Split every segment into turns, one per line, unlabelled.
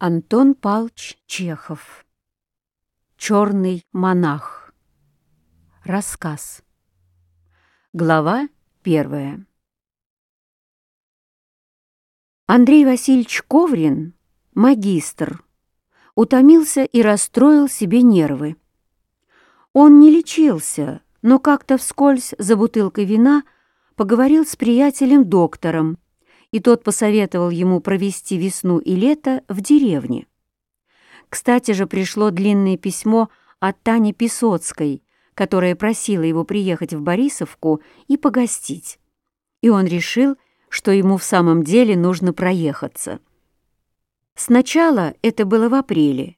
Антон Палч Чехов. Черный монах. Рассказ. Глава первая. Андрей Васильевич Коврин, магистр, утомился и расстроил себе нервы. Он не лечился, но как-то вскользь за бутылкой вина поговорил с приятелем-доктором, и тот посоветовал ему провести весну и лето в деревне. Кстати же пришло длинное письмо от Тани Песоцкой, которая просила его приехать в Борисовку и погостить. И он решил, что ему в самом деле нужно проехаться. Сначала это было в апреле.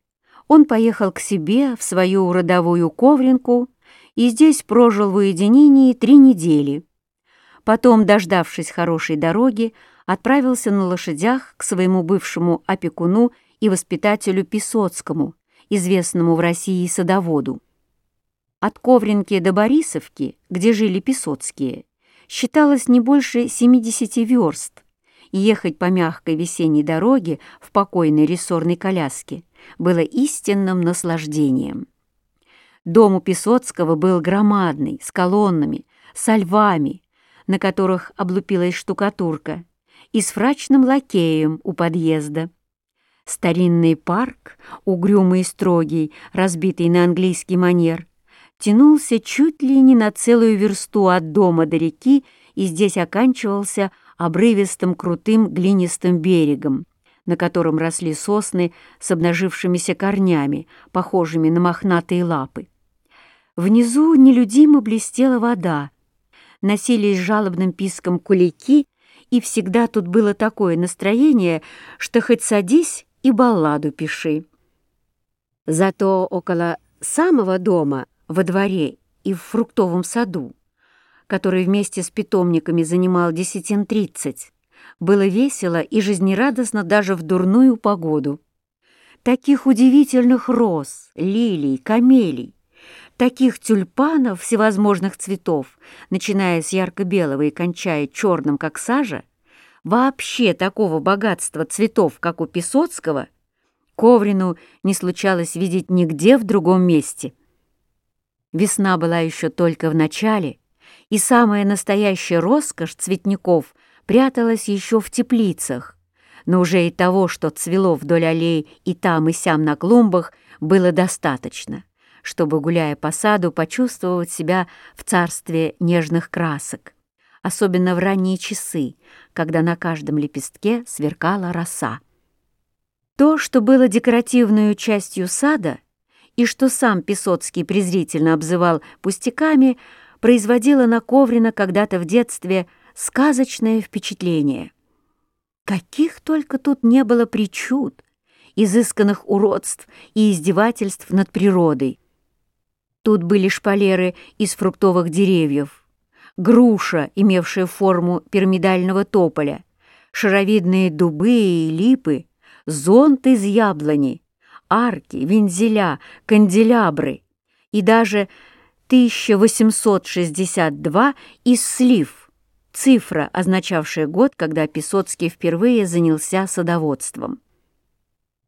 Он поехал к себе в свою родовую Ковринку и здесь прожил в уединении три недели. Потом, дождавшись хорошей дороги, отправился на лошадях к своему бывшему опекуну и воспитателю Песоцкому, известному в России садоводу. От Ковринки до Борисовки, где жили Песоцкие, считалось не больше 70 верст, и ехать по мягкой весенней дороге в покойной рессорной коляске было истинным наслаждением. Дом у Песоцкого был громадный, с колоннами, со львами, на которых облупилась штукатурка, и с фрачным лакеем у подъезда. Старинный парк, угрюмый и строгий, разбитый на английский манер, тянулся чуть ли не на целую версту от дома до реки и здесь оканчивался обрывистым крутым глинистым берегом, на котором росли сосны с обнажившимися корнями, похожими на мохнатые лапы. Внизу нелюдимо блестела вода, носились жалобным писком кулики и всегда тут было такое настроение, что хоть садись и балладу пиши. Зато около самого дома, во дворе и в фруктовом саду, который вместе с питомниками занимал десятин тридцать, было весело и жизнерадостно даже в дурную погоду. Таких удивительных роз, лилий, камелий, таких тюльпанов всевозможных цветов, начиная с ярко-белого и кончая черным, как сажа, вообще такого богатства цветов, как у Песоцкого, Коврину не случалось видеть нигде в другом месте. Весна была еще только в начале, и самая настоящая роскошь цветников пряталась еще в теплицах, но уже и того, что цвело вдоль аллей и там, и сям на клумбах, было достаточно чтобы, гуляя по саду, почувствовать себя в царстве нежных красок, особенно в ранние часы, когда на каждом лепестке сверкала роса. То, что было декоративной частью сада и что сам Песоцкий презрительно обзывал пустяками, производило на Коврина когда-то в детстве сказочное впечатление. Каких только тут не было причуд, изысканных уродств и издевательств над природой. Тут были шпалеры из фруктовых деревьев, груша, имевшая форму пирамидального тополя, шаровидные дубы и липы, зонт из яблони, арки, вензеля, канделябры и даже 1862 из слив, цифра, означавшая год, когда Песоцкий впервые занялся садоводством.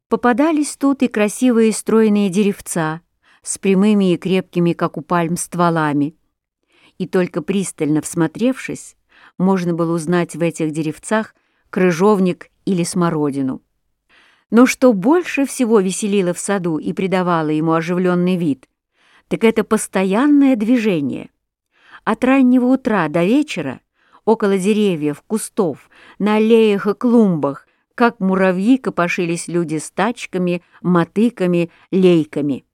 Попадались тут и красивые стройные деревца, с прямыми и крепкими, как у пальм, стволами. И только пристально всмотревшись, можно было узнать в этих деревцах крыжовник или смородину. Но что больше всего веселило в саду и придавало ему оживленный вид, так это постоянное движение. От раннего утра до вечера около деревьев, кустов, на аллеях и клумбах, как муравьи копошились люди с тачками, мотыками, лейками.